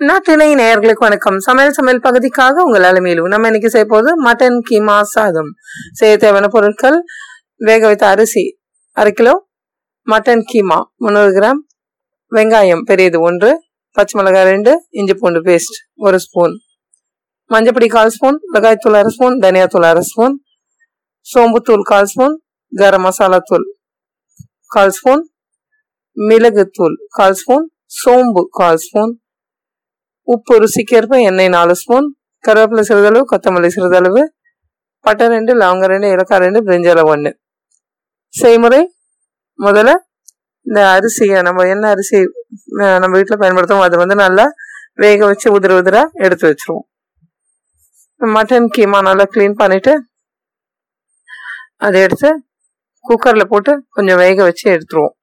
நாட்டினை நேயர்களுக்கு வணக்கம். சமையல் சமையல் பகுதிக்காக உங்கள் அலுமையிலும் நம்ம இன்னைக்கு செய்ய போது மட்டன் கீமா சாதம். செய்ய தேவையான பொருட்கள் வேக வைத்த அரிசி அரை கிலோ மட்டன் கீமா முந்நூறு கிராம் வெங்காயம் பெரியது ஒன்று பச்சை மிளகாய் ரெண்டு இஞ்சி பூண்டு பேஸ்ட் ஒரு ஸ்பூன் மஞ்சப்பொடி கால் ஸ்பூன் வெங்காயத்தூள் அரை ஸ்பூன் தனியாத்தூள் அரை ஸ்பூன் சோம்புத்தூள் கால் ஸ்பூன் கரம் மசாலா தூள் கால் ஸ்பூன் மிளகுத்தூள் கால் ஸ்பூன் சோம்பு கால் ஸ்பூன் உப்பு ருசிக்கேற்ப எண்ணெய் நாலு ஸ்பூன் கருவேப்பிலை சிறிதளவு கொத்தமல்லி சிறிதளவு பட்டை ரெண்டு லவங்கம் ரெண்டு இலக்காய் ரெண்டு பிரிஞ்சளவு ஒன்று செய்முறை முதல்ல இந்த அரிசியை நம்ம என்ன அரிசி நம்ம வீட்டில் பயன்படுத்துவோம் அதை வந்து நல்லா வேக வச்சு உதிர உதிரா எடுத்து வச்சிருவோம். மட்டன் கீமா நல்லா க்ளீன் பண்ணிவிட்டு அதை எடுத்து குக்கரில் போட்டு கொஞ்சம் வேக வச்சு எடுத்துருவோம்.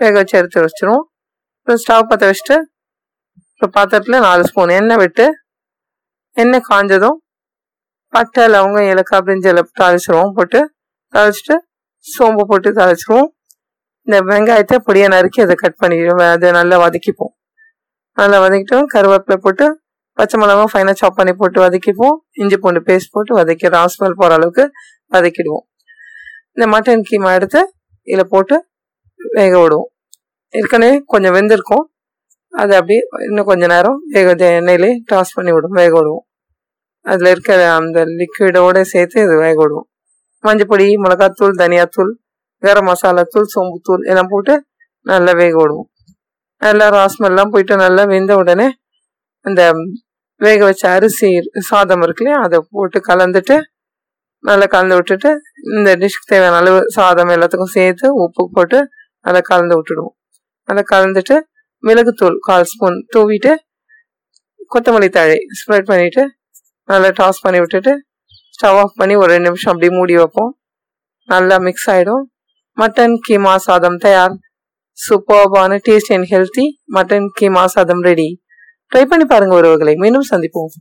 வேக வச்சு எடுத்து வச்சுருவோம். அப்புறம் ஸ்டவ் பற்ற வச்சுட்டு இப்போ பாத்திரத்தில் நாலு ஸ்பூன் எண்ணெய் விட்டு எண்ணெய் காஞ்சதும் பட்டை லவங்கம் ஏலக்காய் பிரிஞ்சல தாளிச்சிருவோம். போட்டு தாளிச்சிட்டு சோம்பு போட்டு தாளிச்சிருவோம். இந்த வெங்காயத்தை பொடியை நறுக்கி அதை கட் பண்ணிடுவோம் அதை நல்லா வதக்கிப்போம். நல்லா வதக்கிட்டோம். கருவேப்பிலை போட்டு பச்சை மிளகாய் ஃபைனாக சாப் பண்ணி போட்டு வதக்கிப்போம். இஞ்சி பூண்டு பேஸ்ட் போட்டு வதக்கி ராஸ்மெல் போகிற அளவுக்கு வதக்கிடுவோம். இந்த மட்டன் கீமா எடுத்து இதில் போட்டு வேக விடுவோம். ஏற்கனவே கொஞ்சம் வெந்திருக்கும். அதை அப்படியே இன்னும் கொஞ்ச நேரம் வேக எண்ணெயிலே டாஸ் பண்ணி விடும் வேக விடுவோம். அதில் இருக்கிற அந்த லிக்விடோடு சேர்த்து இது வேக விடுவோம். மஞ்சப்பொடி மிளகாத்தூள் தனியாத்தூள் கரம் மசாலாத்தூள் சோம்புத்தூள் எல்லாம் போட்டு நல்லா வேக விடுவோம். நல்லா ராஸ்மெல்லாம் போயிட்டு நல்லா வெந்த உடனே அந்த வேக வச்ச அரிசி சாதம் இருக்கு இல்லையா அதை போட்டு கலந்துட்டு நல்லா கலந்து விட்டுட்டு இந்த டிஷ்க்கு தேவையான அளவு சாதம் எல்லாத்துக்கும் சேர்த்து உப்பு போட்டு நல்லா கலந்து விட்டுடுவோம். நல்லா கலந்துட்டு மிளகுத்தூள் கால் ஸ்பூன் தூவிட்டு கொத்தமல்லி தழை ஸ்ப்ரெட் பண்ணிவிட்டு நல்லா டாஸ் பண்ணி விட்டுட்டு ஸ்டவ் ஆஃப் பண்ணி ஒரு ரெண்டு நிமிஷம் அப்படியே மூடி வைப்போம். நல்லா மிக்ஸ் ஆகிடும் மட்டன் கீமா சாதம் தயார். சூப்பர்பான taste and healthy mutton keema சாதம் ரெடி ட்ரை பண்ணி பாருங்கள் உறவுகளை. மீண்டும் சந்திப்போம்.